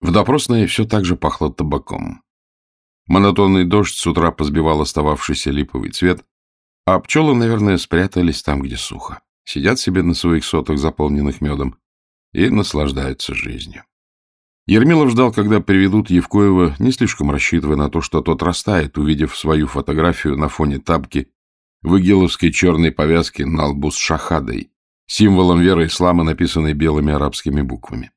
В допросной все так же пахло табаком. Монотонный дождь с утра позбивал остававшийся липовый цвет, а пчелы, наверное, спрятались там, где сухо. Сидят себе на своих сотах, заполненных медом, и наслаждаются жизнью. Ермилов ждал, когда приведут Евкоева, не слишком рассчитывая на то, что тот растает, увидев свою фотографию на фоне тапки в игиловской черной повязке на лбу с шахадой, символом веры ислама, написанной белыми арабскими буквами.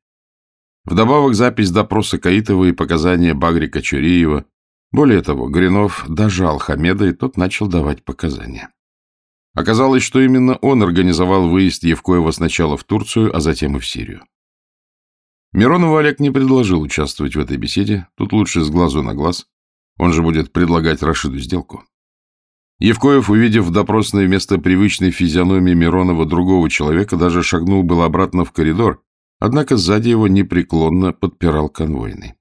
Вдобавок запись допроса Каитова и показания Багрика Чуриева. Более того, Гринов дожал Хамеда, и тот начал давать показания. Оказалось, что именно он организовал выезд Евкоева сначала в Турцию, а затем и в Сирию. Миронову Олег не предложил участвовать в этой беседе, тут лучше с глазу на глаз, он же будет предлагать Рашиду сделку. Евкоев, увидев в допросной вместо привычной физиономии Миронова другого человека, даже шагнул было обратно в коридор, однако сзади его непреклонно подпирал конвойный.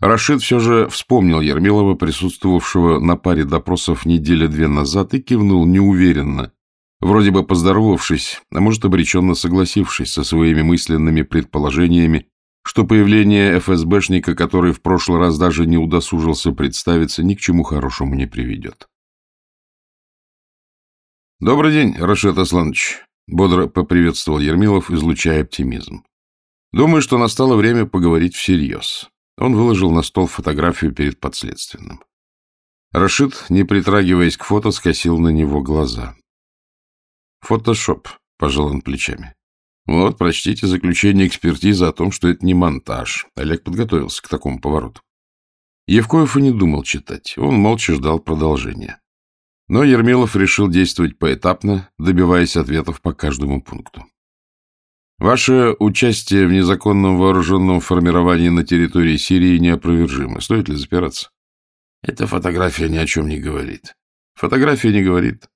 Рашид все же вспомнил Ермилова, присутствовавшего на паре допросов недели две назад, и кивнул неуверенно, вроде бы поздоровавшись, а может, обреченно согласившись со своими мысленными предположениями, что появление ФСБшника, который в прошлый раз даже не удосужился представиться, ни к чему хорошему не приведет. «Добрый день, Рашид Асланович», — бодро поприветствовал Ермилов, излучая оптимизм. «Думаю, что настало время поговорить всерьез». Он выложил на стол фотографию перед подследственным. Рашид, не притрагиваясь к фото, скосил на него глаза. «Фотошоп», — пожал он плечами. «Вот, прочтите заключение экспертизы о том, что это не монтаж». Олег подготовился к такому повороту. Евкоев и не думал читать. Он молча ждал продолжения. Но Ермилов решил действовать поэтапно, добиваясь ответов по каждому пункту. Ваше участие в незаконном вооруженном формировании на территории Сирии неопровержимо. Стоит ли запираться? Эта фотография ни о чем не говорит. Фотография не говорит.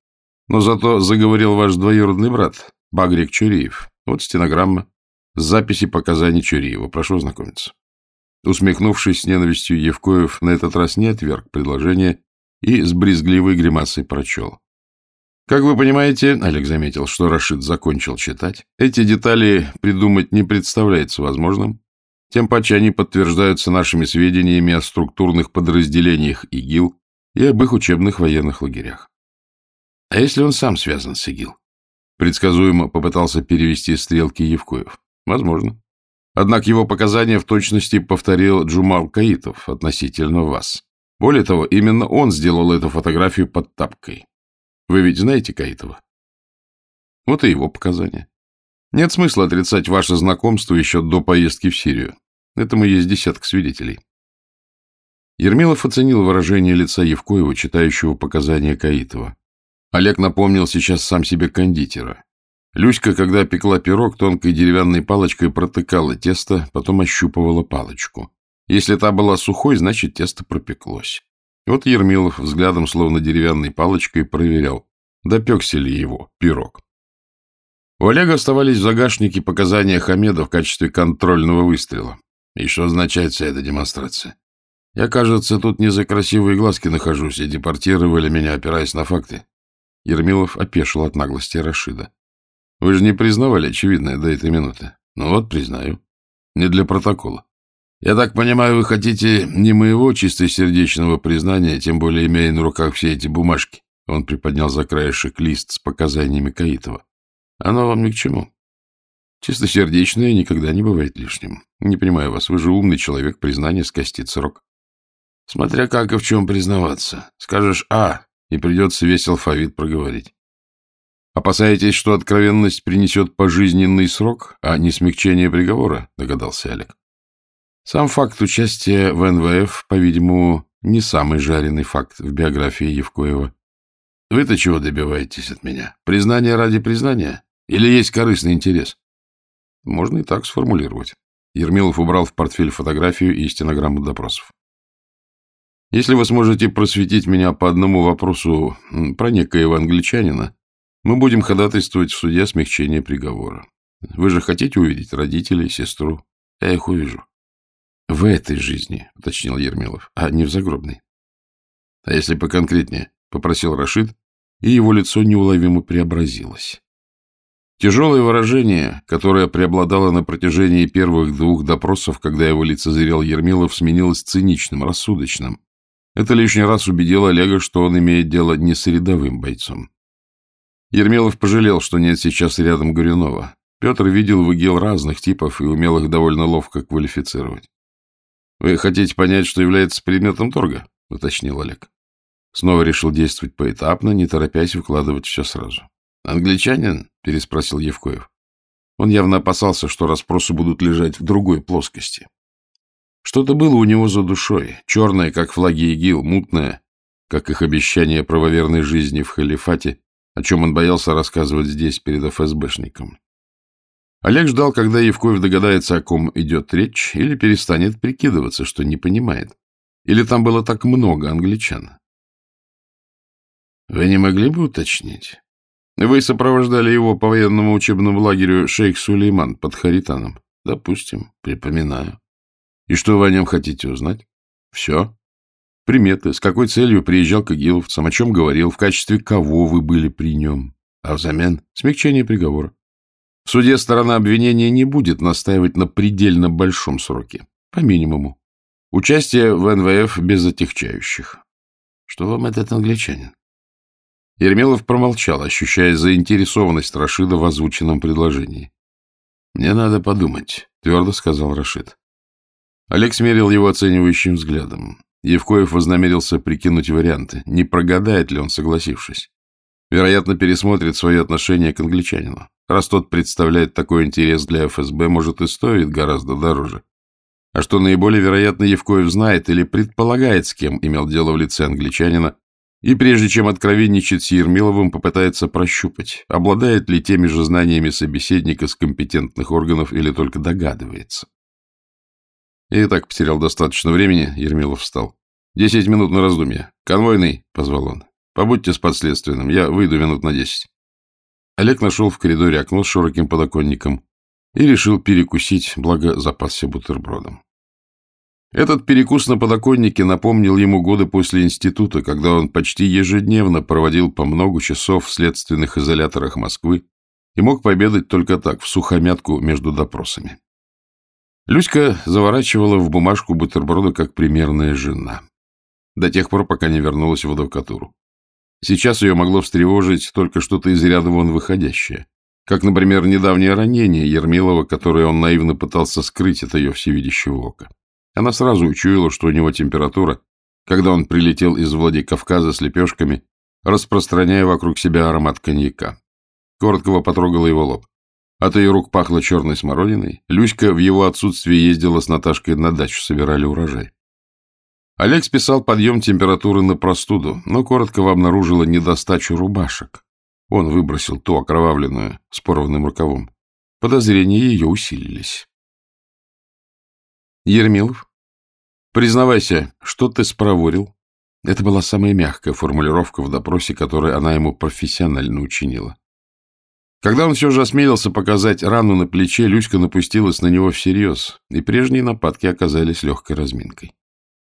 Но зато заговорил ваш двоюродный брат, Багрик Чуриев. Вот стенограмма с записи показаний Чуриева. Прошу ознакомиться. Усмехнувшись с ненавистью, Евкоев на этот раз не отверг предложение и с брезгливой гримасой прочел. Как вы понимаете, Олег заметил, что Рашид закончил читать, эти детали придумать не представляется возможным, тем паче они подтверждаются нашими сведениями о структурных подразделениях ИГИЛ и об их учебных военных лагерях. А если он сам связан с ИГИЛ? Предсказуемо попытался перевести стрелки Евкоев. Возможно. Однако его показания в точности повторил Джумал Каитов относительно вас. Более того, именно он сделал эту фотографию под тапкой. Вы ведь знаете Каитова? Вот и его показания. Нет смысла отрицать ваше знакомство еще до поездки в Сирию. Этому есть десяток свидетелей. Ермилов оценил выражение лица Евкоева, читающего показания Каитова. Олег напомнил сейчас сам себе кондитера. Люська, когда пекла пирог, тонкой деревянной палочкой протыкала тесто, потом ощупывала палочку. Если та была сухой, значит, тесто пропеклось. Вот Ермилов взглядом, словно деревянной палочкой, проверял, допекся ли его пирог. У Олега оставались в загашнике показания Хамеда в качестве контрольного выстрела. И что означает вся эта демонстрация? Я, кажется, тут не за красивые глазки нахожусь, и депортировали меня, опираясь на факты. Ермилов опешил от наглости Рашида. Вы же не признавали очевидное до этой минуты. Ну вот, признаю. Не для протокола. Я так понимаю, вы хотите не моего чистосердечного признания, тем более имея на руках все эти бумажки. Он приподнял за краешек лист с показаниями Каитова. Оно вам ни к чему. Чистосердечное никогда не бывает лишним. Не понимаю вас, вы же умный человек, признание скостит срок. Смотря как и в чем признаваться. Скажешь «а», и придется весь алфавит проговорить. Опасаетесь, что откровенность принесет пожизненный срок, а не смягчение приговора, догадался Олег. Сам факт участия в НВФ, по-видимому, не самый жареный факт в биографии Евкоева. Вы-то чего добиваетесь от меня? Признание ради признания? Или есть корыстный интерес? Можно и так сформулировать. Ермилов убрал в портфель фотографию и стенограмму допросов. Если вы сможете просветить меня по одному вопросу про некоего англичанина, мы будем ходатайствовать в суде о смягчении приговора. Вы же хотите увидеть родителей, сестру? Я их увижу. — В этой жизни, — уточнил Ермилов, — а не в загробной. — А если поконкретнее? — попросил Рашид, и его лицо неуловимо преобразилось. Тяжелое выражение, которое преобладало на протяжении первых двух допросов, когда его лицезрел Ермилов, сменилось циничным, рассудочным. Это лишний раз убедило Олега, что он имеет дело не с рядовым бойцом. Ермилов пожалел, что нет сейчас рядом Горюнова. Петр видел в ИГИЛ разных типов и умел их довольно ловко квалифицировать. — Вы хотите понять, что является предметом торга? — уточнил Олег. Снова решил действовать поэтапно, не торопясь выкладывать все сразу. «Англичанин?» — переспросил Евкоев. Он явно опасался, что расспросы будут лежать в другой плоскости. Что-то было у него за душой, черное, как флаги ИГИЛ, мутное, как их обещание правоверной жизни в халифате, о чем он боялся рассказывать здесь, перед ФСБшником. Олег ждал, когда Евкоев догадается, о ком идет речь, или перестанет прикидываться, что не понимает. Или там было так много англичан. Вы не могли бы уточнить? Вы сопровождали его по военному учебному лагерю шейх Сулейман под Хаританом. Допустим, припоминаю. И что вы о нем хотите узнать? Все. Приметы, с какой целью приезжал к игиловцам, о чем говорил, в качестве кого вы были при нем, а взамен смягчение приговора. В суде сторона обвинения не будет настаивать на предельно большом сроке, по минимуму. Участие в НВФ без отягчающих. Что вам этот англичанин? Ермелов промолчал, ощущая заинтересованность Рашида в озвученном предложении. «Мне надо подумать», — твердо сказал Рашид. Олег смерил его оценивающим взглядом. Евкоев вознамерился прикинуть варианты, не прогадает ли он, согласившись. Вероятно, пересмотрит свое отношение к англичанину. Раз тот представляет такой интерес для ФСБ, может, и стоит гораздо дороже. А что наиболее вероятно, Евкоев знает или предполагает, с кем имел дело в лице англичанина, и прежде чем откровенничать с Ермиловым, попытается прощупать, обладает ли теми же знаниями собеседника с компетентных органов или только догадывается. И так потерял достаточно времени, Ермилов встал. «Десять минут на раздумье. Конвойный», — позвал он. «Побудьте с подследственным, я выйду минут на десять». Олег нашел в коридоре окно с широким подоконником и решил перекусить, благо запасся бутербродом. Этот перекус на подоконнике напомнил ему годы после института, когда он почти ежедневно проводил по много часов в следственных изоляторах Москвы и мог победать только так, в сухомятку между допросами. Люська заворачивала в бумажку бутерброда как примерная жена. До тех пор, пока не вернулась в адвокатуру. Сейчас ее могло встревожить только что-то из ряда вон выходящее. Как, например, недавнее ранение Ермилова, которое он наивно пытался скрыть от ее всевидящего ока. Она сразу учуяла, что у него температура, когда он прилетел из Владикавказа с лепешками, распространяя вокруг себя аромат коньяка. Короткого потрогала его лоб. От ее рук пахло черной смородиной. Люська в его отсутствии ездила с Наташкой на дачу, собирали урожай. Олег списал подъем температуры на простуду, но Короткова обнаружила недостачу рубашек. Он выбросил ту окровавленную с порванным рукавом. Подозрения ее усилились. Ермилов, признавайся, что ты спроворил? Это была самая мягкая формулировка в допросе, которую она ему профессионально учинила. Когда он все же осмелился показать рану на плече, Люська напустилась на него всерьез, и прежние нападки оказались легкой разминкой.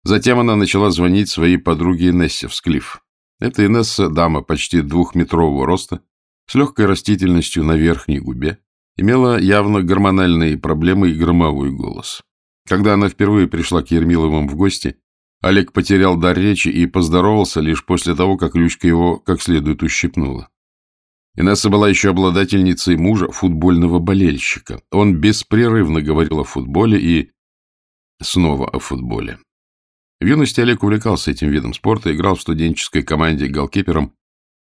Затем она начала звонить своей подруге Инессе в Склиф. Эта Инесса, дама почти двухметрового роста, с легкой растительностью на верхней губе, имела явно гормональные проблемы и громовой голос. Когда она впервые пришла к Ермиловым в гости, Олег потерял дар речи и поздоровался лишь после того, как Лючка его как следует ущипнула. Инесса была еще обладательницей мужа, футбольного болельщика. Он беспрерывно говорил о футболе и снова о футболе. В юности Олег увлекался этим видом спорта, играл в студенческой команде голкипером,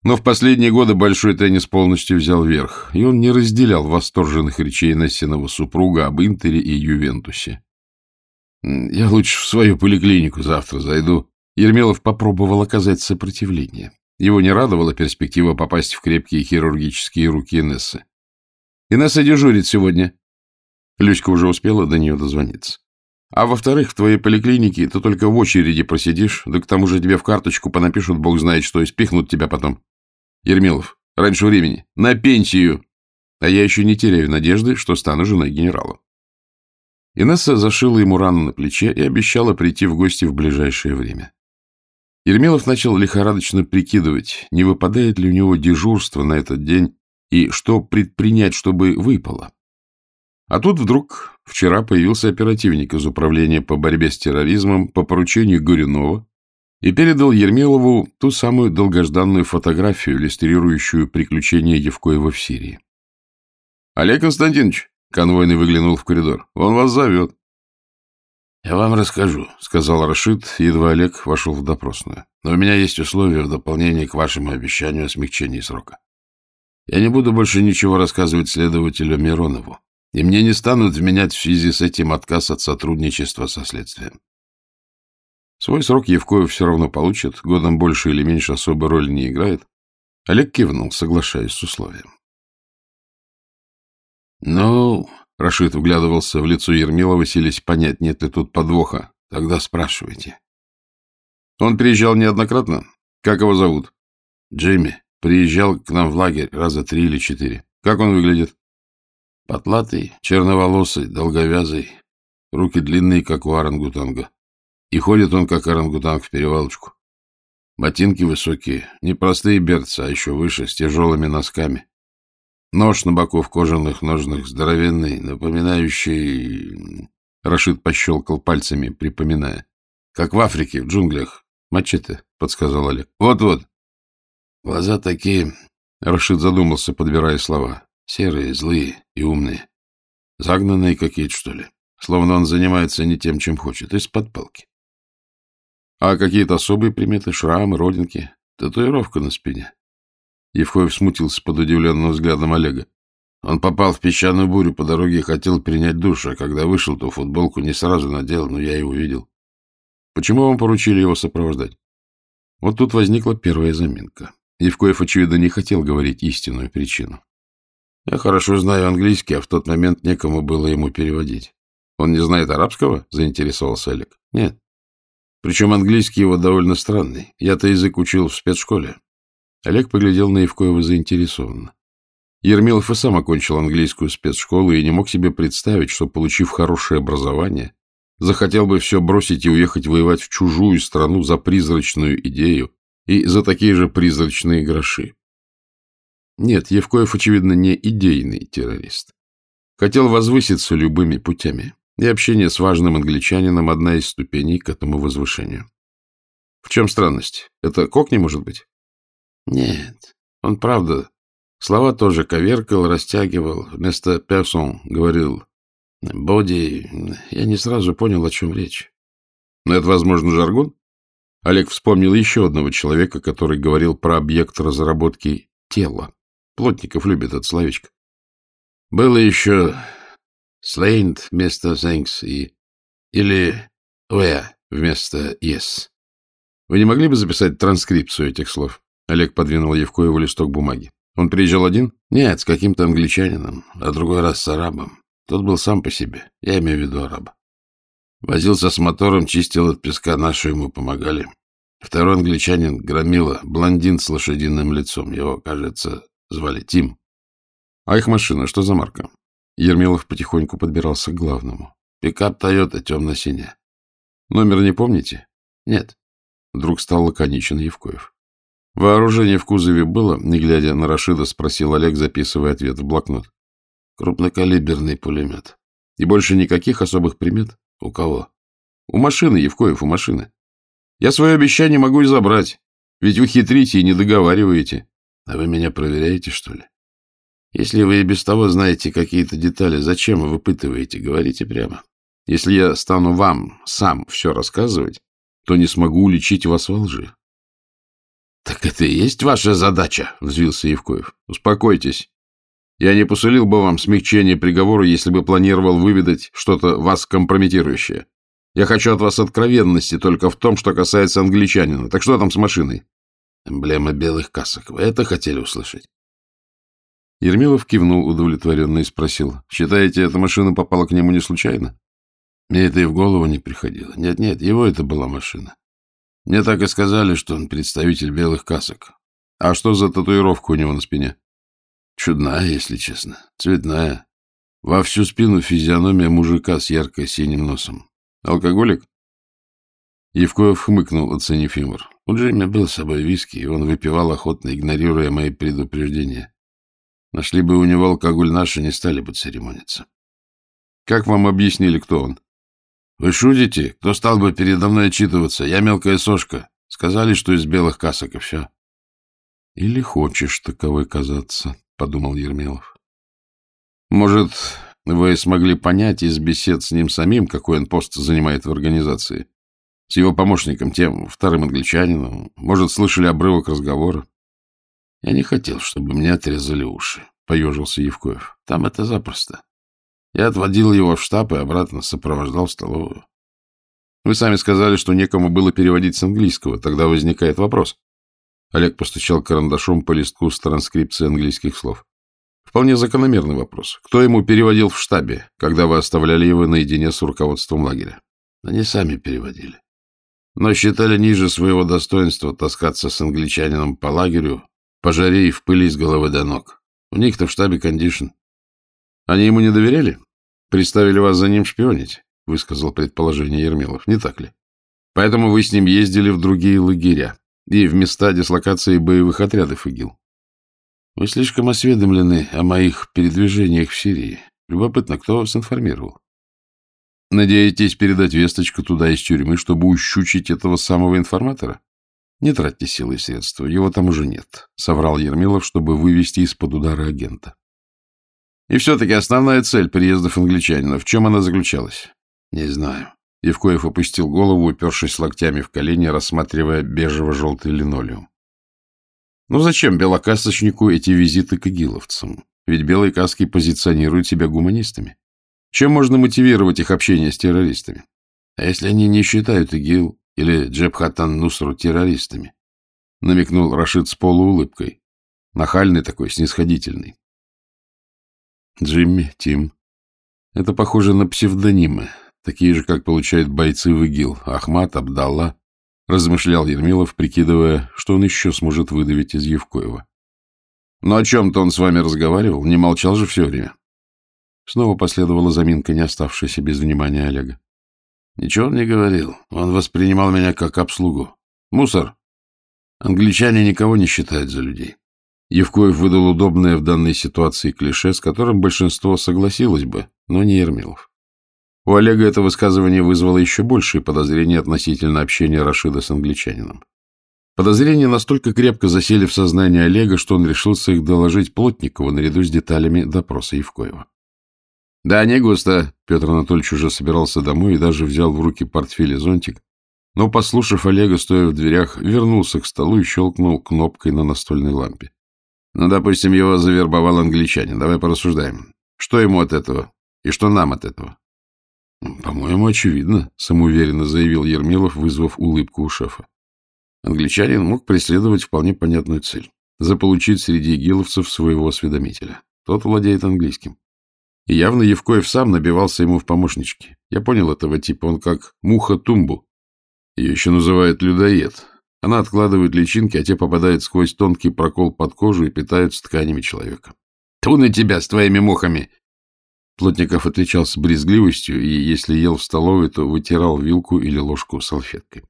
но в последние годы большой теннис полностью взял верх, и он не разделял восторженных речей Нессиного супруга об Интере и Ювентусе. Я лучше в свою поликлинику завтра зайду. Ермилов попробовал оказать сопротивление. Его не радовала перспектива попасть в крепкие хирургические руки Инессы. «Инесса дежурит сегодня». Люська уже успела до нее дозвониться. «А во-вторых, в твоей поликлинике ты только в очереди просидишь, да к тому же тебе в карточку понапишут, бог знает что, и спихнут тебя потом. Ермилов, раньше времени, на пенсию!» А я еще не теряю надежды, что стану женой генерала. Инесса зашила ему рану на плече и обещала прийти в гости в ближайшее время. Ермилов начал лихорадочно прикидывать, не выпадает ли у него дежурство на этот день, и что предпринять, чтобы выпало. А тут вдруг вчера появился оперативник из Управления по борьбе с терроризмом по поручению Горюнова и передал Ермилову ту самую долгожданную фотографию, иллюстрирующую приключения Евкоева в Сирии. — Олег Константинович, — конвойный выглянул в коридор, — он вас зовет. — Я вам расскажу, — сказал Рашид, едва Олег вошел в допросную. — Но у меня есть условия в дополнение к вашему обещанию о смягчении срока. Я не буду больше ничего рассказывать следователю Миронову, и мне не станут вменять в связи с этим отказ от сотрудничества со следствием. Свой срок Евкоев все равно получит, годом больше или меньше особой роли не играет. Олег кивнул, соглашаясь с условием. «Ну...» — Рашид вглядывался в лицо Ермилова, силясь понять, нет ли тут подвоха. «Тогда спрашивайте». «Он приезжал неоднократно? Как его зовут?» «Джимми. Приезжал к нам в лагерь раза три или четыре. Как он выглядит?» «Потлатый, черноволосый, долговязый, руки длинные, как у орангутанга. И ходит он, как орангутанг, в перевалочку. Ботинки высокие, не простые берцы, а еще выше, с тяжелыми носками. Нож на боку в кожаных ножнах, здоровенный, напоминающий... Рашид пощелкал пальцами, припоминая. Как в Африке, в джунглях. Мачете, — подсказал Олег. Вот-вот. Глаза такие... Рашид задумался, подбирая слова. Серые, злые и умные. Загнанные какие-то, что ли. Словно он занимается не тем, чем хочет. Из-под палки. А какие-то особые приметы, шрамы, родинки, татуировка на спине. Евкоев смутился под удивленным взглядом Олега. Он попал в песчаную бурю по дороге и хотел принять душ, а когда вышел, то футболку не сразу надел, но я его видел. Почему вам поручили его сопровождать? Вот тут возникла первая заминка. Евкоев, очевидно, не хотел говорить истинную причину. Я хорошо знаю английский, а в тот момент некому было ему переводить. Он не знает арабского? Заинтересовался Олег. Нет. Причем английский его довольно странный. Я-то язык учил в спецшколе. Олег поглядел на Евкоева заинтересованно. Ермилов и сам окончил английскую спецшколу и не мог себе представить, что, получив хорошее образование, захотел бы все бросить и уехать воевать в чужую страну за призрачную идею и за такие же призрачные гроши. Нет, Евкоев, очевидно, не идейный террорист. Хотел возвыситься любыми путями и общение с важным англичанином — одна из ступеней к этому возвышению. В чем странность? Это Кокни, может быть? Нет, он правда. Слова тоже коверкал, растягивал. Вместо «персон» говорил «боди». Я не сразу понял, о чем речь. Но это, возможно, жаргон? Олег вспомнил еще одного человека, который говорил про объект разработки тела. Плотников любит это словечко. Было еще Slained вместо thanks и... Или where вместо yes. Вы не могли бы записать транскрипцию этих слов? Олег подвинул Евкоеву листок бумаги. Он приезжал один? Нет, с каким-то англичанином, а другой раз с арабом. Тот был сам по себе, я имею в виду араба. Возился с мотором, чистил от песка, наши ему помогали. Второй англичанин, Громила, блондин с лошадиным лицом. Его, кажется, звали Тим. А их машина, что за марка? Ермилов потихоньку подбирался к главному. Пикап Тойота темно-синяя. Номер не помните? Нет. Вдруг стал лаконичен Евкоев. Вооружение в кузове было, не глядя на Рашида, спросил Олег, записывая ответ в блокнот. Крупнокалиберный пулемет. И больше никаких особых примет? У кого? У машины, Евкоев, у машины. Я свое обещание могу и забрать. Ведь вы хитрите и не договариваете. А вы меня проверяете, что ли? Если вы и без того знаете какие-то детали, зачем вы выпытываете? Говорите прямо. Если я стану вам сам все рассказывать, то не смогу уличить вас во лжи. — Так это и есть ваша задача, — взвился Евкоев. — Успокойтесь. Я не посулил бы вам смягчение приговора, если бы планировал выведать что-то вас компрометирующее. Я хочу от вас откровенности только в том, что касается англичанина. Так что там с машиной? Эмблема белых касок. Вы это хотели услышать? Ермилов кивнул удовлетворенно и спросил. — Считаете, эта машина попала к нему не случайно? Мне это и в голову не приходило. Нет-нет, его это была машина. Мне так и сказали, что он представитель белых касок. А что за татуировка у него на спине? Чудная, если честно. Цветная. Во всю спину физиономия мужика с ярко-синим носом. Алкоголик? Евкоев хмыкнул, оценив юмор. У Джимми был с собой виски, и он выпивал охотно, игнорируя мои предупреждения. Нашли бы у него алкоголь наши, не стали бы церемониться. Как вам объяснили, кто он? Вы шутите? Кто стал бы передо мной отчитываться? Я мелкая сошка. Сказали, что из белых касок, и все. Или хочешь таковой казаться, — подумал Ермилов. Может, вы смогли понять из бесед с ним самим, какой он пост занимает в организации? С его помощником, тем вторым англичанином? Может, слышали обрывок разговора? Я не хотел, чтобы мне отрезали уши, — поежился Евкоев. Там это запросто. Я отводил его в штаб и обратно сопровождал в столовую. Вы сами сказали, что некому было переводить с английского. Тогда возникает вопрос. Олег постучал карандашом по листку с транскрипцией английских слов. Вполне закономерный вопрос. Кто ему переводил в штабе, когда вы оставляли его наедине с руководством лагеря? Они сами переводили. Но считали ниже своего достоинства таскаться с англичанином по лагерю, по жаре и в пыли с головы до ног. У них-то в штабе кондишн. Они ему не доверяли? Приставили вас за ним шпионить? — высказал предположение Ермилов. Не так ли? Поэтому вы с ним ездили в другие лагеря и в места дислокации боевых отрядов ИГИЛ. Вы слишком осведомлены о моих передвижениях в Сирии. Любопытно, кто вас информировал? Надеетесь передать весточку туда из тюрьмы, чтобы ущучить этого самого информатора? Не тратьте силы и средства, его там уже нет, — соврал Ермилов, чтобы вывести из-под удара агента. И все-таки основная цель приездов англичанина, в чем она заключалась? Не знаю. Евкоев опустил голову, упершись локтями в колени, рассматривая бежево-желтый линолеум. Ну зачем белокасочнику эти визиты к игиловцам? Ведь белые каски позиционируют себя гуманистами. Чем можно мотивировать их общение с террористами? А если они не считают ИГИЛ или Джебхатан Нусру террористами? Намекнул Рашид с полуулыбкой. Нахальный такой, снисходительный. Джимми, Тим. Это похоже на псевдонимы, такие же, как получают бойцы в ИГИЛ, Ахмат, Абдалла, размышлял Ермилов, прикидывая, что он еще сможет выдавить из Евкоева. Но о чем-то он с вами разговаривал, не молчал же все время. Снова последовала заминка, не оставшаяся без внимания Олега. Ничего он не говорил. Он воспринимал меня как обслугу. Мусор. Англичане никого не считают за людей. Евкоев выдал удобное в данной ситуации клише, с которым большинство согласилось бы, но не Ермилов. У Олега это высказывание вызвало еще большие подозрения относительно общения Рашида с англичанином. Подозрения настолько крепко засели в сознании Олега, что он решился их доложить Плотникову наряду с деталями допроса Евкоева. Да, не густо. Петр Анатольевич уже собирался домой и даже взял в руки портфель и зонтик, но, послушав Олега, стоя в дверях, вернулся к столу и щелкнул кнопкой на настольной лампе. Ну, допустим, его завербовал англичанин. Давай порассуждаем. Что ему от этого? И что нам от этого? — По-моему, очевидно, — самоуверенно заявил Ермилов, вызвав улыбку у шефа. Англичанин мог преследовать вполне понятную цель — заполучить среди игиловцев своего осведомителя. Тот владеет английским. И явно Евкоев сам набивался ему в помощнички. Я понял этого типа, он как муха-тумбу. Ее еще называют людоед. Она откладывает личинки, а те попадают сквозь тонкий прокол под кожу и питаются тканями человека. — Ту на тебя с твоими мухами! Плотников отличался брезгливостью и, если ел в столовой, то вытирал вилку или ложку салфеткой.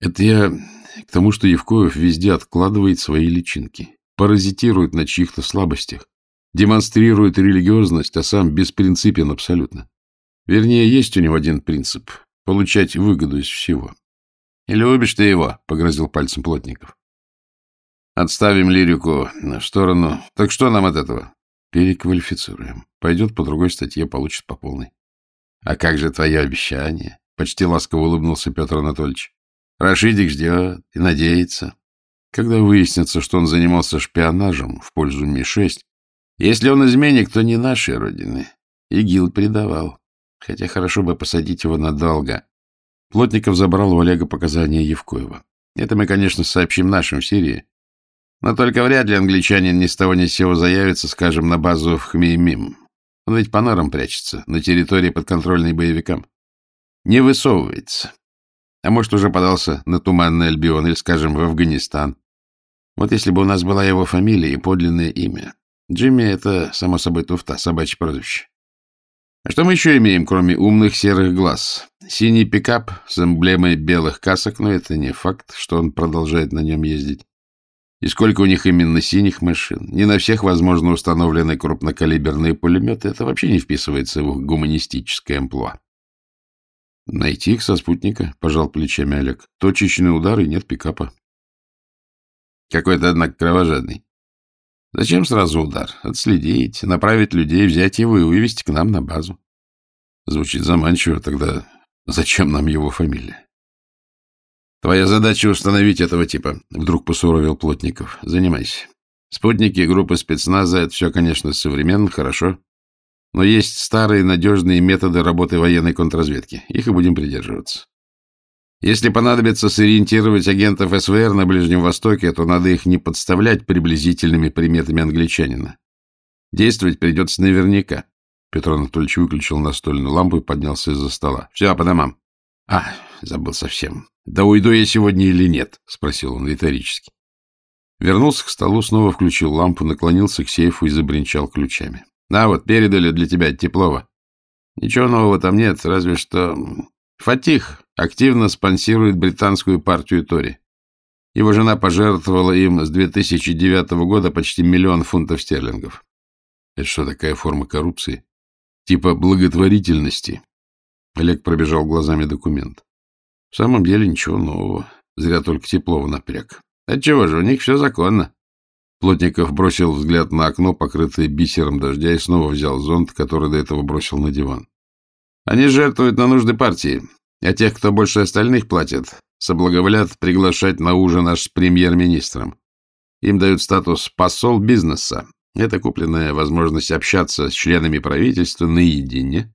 Это я к тому, что Евкоев везде откладывает свои личинки, паразитирует на чьих-то слабостях, демонстрирует религиозность, а сам беспринципен абсолютно. Вернее, есть у него один принцип — получать выгоду из всего. — И любишь ты его, — погрозил пальцем Плотников. — Отставим лирику в сторону. Так что нам от этого? Переквалифицируем. Пойдет по другой статье, получит по полной. — А как же твое обещание? — почти ласково улыбнулся Петр Анатольевич. — Рашидик ждет и надеется. Когда выяснится, что он занимался шпионажем в пользу Ми-6, если он изменник, то не нашей родины. ИГИЛ предавал. Хотя хорошо бы посадить его надолго. Плотников забрал у Олега показания Евкоева. Это мы, конечно, сообщим нашим в Сирии. Но только вряд ли англичанин ни с того ни с сего заявится, скажем, на базу в Хмеймим. Он ведь по норам прячется, на территории подконтрольной боевикам. Не высовывается. А может, уже подался на Туманный Альбион или, скажем, в Афганистан. Вот если бы у нас была его фамилия и подлинное имя. Джимми — это, само собой, туфта, собачье прозвище. А что мы еще имеем, кроме умных серых глаз? Синий пикап с эмблемой белых касок, но это не факт, что он продолжает на нем ездить. И сколько у них именно синих машин? Не на всех, возможно, установлены крупнокалиберные пулеметы. Это вообще не вписывается в их гуманистическое амплуа. Найти их со спутника, пожал плечами Олег. Точечный удар и нет пикапа. Какой-то, однако, кровожадный. Зачем сразу удар? Отследить, направить людей, взять его и вывести к нам на базу. Звучит заманчиво, тогда зачем нам его фамилия? Твоя задача установить этого типа, вдруг посуровил Плотников. Занимайся. Спутники, группы спецназа — это все, конечно, современно, хорошо. Но есть старые надежные методы работы военной контрразведки. Их и будем придерживаться. Если понадобится сориентировать агентов СВР на Ближнем Востоке, то надо их не подставлять приблизительными приметами англичанина. Действовать придется наверняка. Петр Анатольевич выключил настольную лампу и поднялся из-за стола. — Все, по домам. — А, забыл совсем. — Да уйду я сегодня или нет? — спросил он риторически. Вернулся к столу, снова включил лампу, наклонился к сейфу и забринчал ключами. Да, вот, передали для тебя Теплова. Ничего нового там нет, разве что... Фатих активно спонсирует британскую партию Тори. Его жена пожертвовала им с 2009 года почти миллион фунтов стерлингов. Это что, такая форма коррупции? Типа благотворительности? Олег пробежал глазами документ. В самом деле ничего нового. Зря только Теплова напряг. Отчего же, у них все законно. Плотников бросил взгляд на окно, покрытое бисером дождя, и снова взял зонт, который до этого бросил на диван. Они жертвуют на нужды партии, а тех, кто больше остальных платит, соблаговолят приглашать на ужин аж с премьер-министром. Им дают статус «посол бизнеса». Это купленная возможность общаться с членами правительства наедине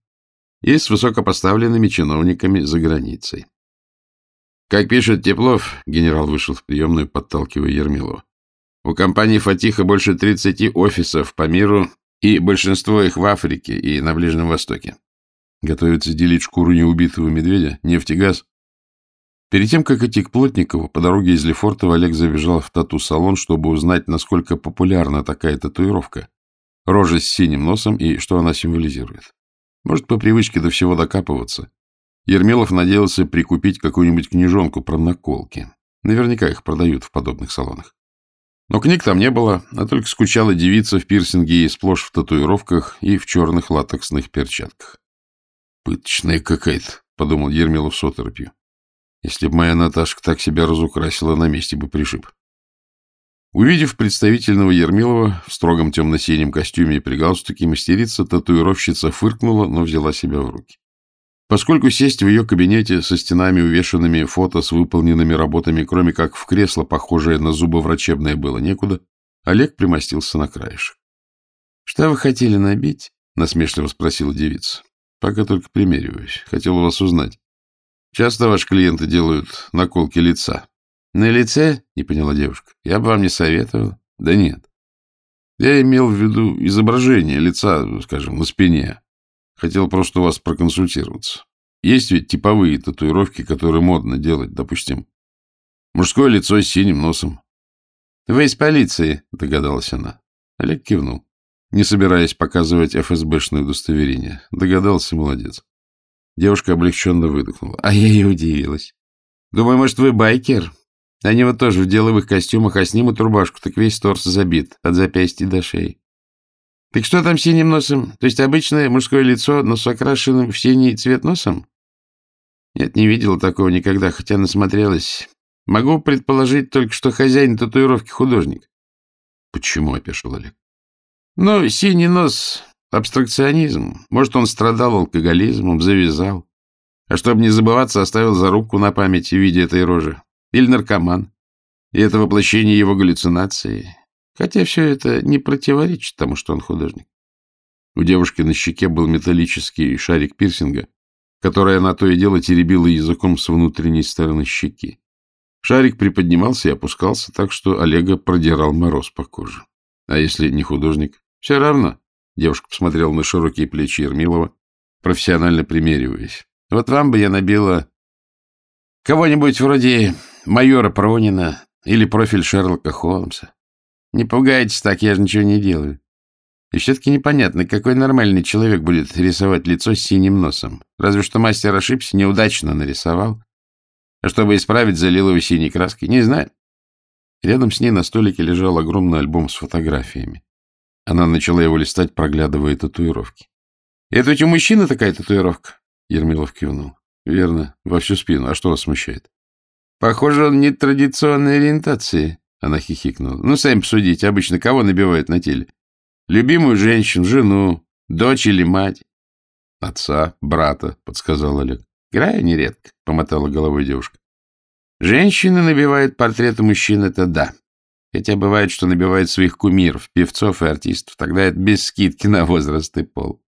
и с высокопоставленными чиновниками за границей. Как пишет Теплов, генерал вышел в приемную, подталкивая Ермилова, у компании «Фатиха» больше 30 офисов по миру, и большинство их в Африке и на Ближнем Востоке. Готовится делить шкуру неубитого медведя, нефть и газ. Перед тем, как идти к Плотникову, по дороге из Лефортова Олег забежал в тату-салон, чтобы узнать, насколько популярна такая татуировка. Рожа с синим носом и что она символизирует. Может, по привычке до всего докапываться. Ермилов надеялся прикупить какую-нибудь книжонку про наколки. Наверняка их продают в подобных салонах. Но книг там не было, а только скучала девица в пирсинге и сплошь в татуировках и в черных латексных перчатках. «Пыточная какая-то», — подумал Ермилов с оторопью. «Если б моя Наташка так себя разукрасила, на месте бы пришиб». Увидев представительного Ермилова в строгом темно-синем костюме и при галстуке, мастерица, татуировщица фыркнула, но взяла себя в руки. Поскольку сесть в ее кабинете со стенами, увешанными фото с выполненными работами, кроме как в кресло, похожее на зубоврачебное, было некуда, Олег примостился на краешек. — Что вы хотели набить? — насмешливо спросила девица. — Пока только примериваюсь. Хотел вас узнать. Часто ваши клиенты делают наколки лица? — На лице? — не поняла девушка. — Я бы вам не советовал. — Да нет. Я имел в виду изображение лица, скажем, на спине. Хотел просто у вас проконсультироваться. Есть ведь типовые татуировки, которые модно делать, допустим. Мужское лицо с синим носом. — Вы из полиции, — догадалась она. Олег кивнул, не собираясь показывать ФСБшное удостоверение. Догадался, молодец. Девушка облегченно выдохнула. А я и удивилась. Думаю, может, вы байкер? Они вот тоже в деловых костюмах, а снимут рубашку, так весь торс забит, от запястья до шеи. — Так что там синим носом? То есть обычное мужское лицо, но с окрашенным в синий цвет носом? — Нет, не видела такого никогда, хотя насмотрелась. Могу предположить только, что хозяин татуировки художник. — Почему? — опешил Олег. — Ну, синий нос — абстракционизм. Может, он страдал алкоголизмом, завязал. А чтобы не забываться, оставил зарубку на память в виде этой рожи. Или наркоман. И это воплощение его галлюцинации. Хотя все это не противоречит тому, что он художник. У девушки на щеке был металлический шарик пирсинга, который она то и дело теребила языком с внутренней стороны щеки. Шарик приподнимался и опускался так, что Олега продирал мороз по коже. А если не художник? Все равно. Девушка посмотрела на широкие плечи Ермилова, профессионально примериваясь. Вот вам бы я набила кого-нибудь вроде майора Пронина или профиль Шерлока Холмса. Не пугайтесь так, я же ничего не делаю. И все-таки непонятно, какой нормальный человек будет рисовать лицо с синим носом. Разве что мастер ошибся, неудачно нарисовал. А чтобы исправить, залил его синей краской. Не знаю. Рядом с ней на столике лежал огромный альбом с фотографиями. Она начала его листать, проглядывая татуировки. — Это ведь у мужчины такая татуировка? — Ермилов кивнул. — Верно, во всю спину. А что вас смущает? — Похоже, он не традиционной ориентации. Она хихикнула. — Ну, сами посудите, обычно кого набивают на теле? Любимую женщину, жену, дочь или мать? — Отца, брата, — подсказал Олег. — Крайне редко, — помотала головой девушка. — Женщины набивают портреты мужчин, это да. Хотя бывает, что набивают своих кумиров, певцов и артистов. Тогда это без скидки на возраст и пол.